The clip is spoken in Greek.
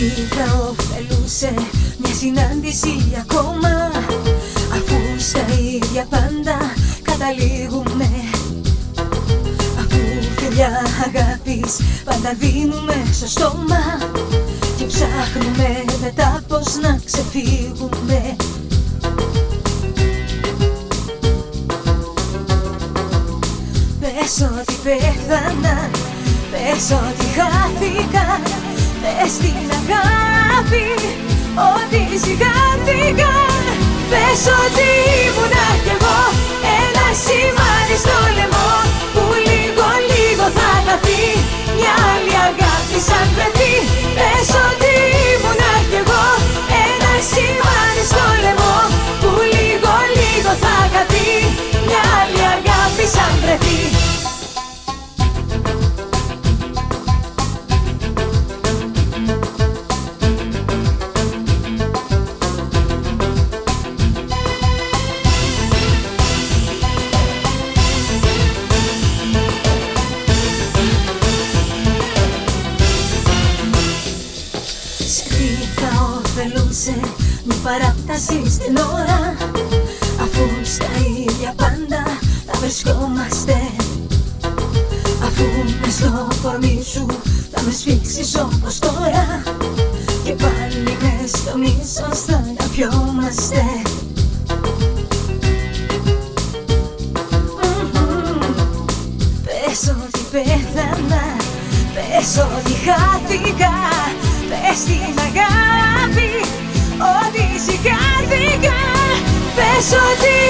τι θα ωφελούσε μια συνάντηση ακόμα. Αφού στα ίδια πάντα καταλήγουμε. Αφού φιλιά αγάπης πάντα δίνουμε στο στόμα. Και ψάχνουμε μετά πως να ξεφύγουμε. Πες ότι πέθανα, πες ότι χάθηκα Πες την αγάπη ότι σιγάθηκα Πες ότι ήμουνα παράταση στην ώρα. Αφού στα ίδια πάντα θα βρισκόμαστε. Αφού μες στο κορμί σου θα με σφίξεις όπως τώρα. Και πάλι μες στο μίσος θα αγαπιόμαστε Μμμ. Πες ότι πέθανα, πες ότι χάθηκα. Πες την αγάπη, ότι σιγάθηκα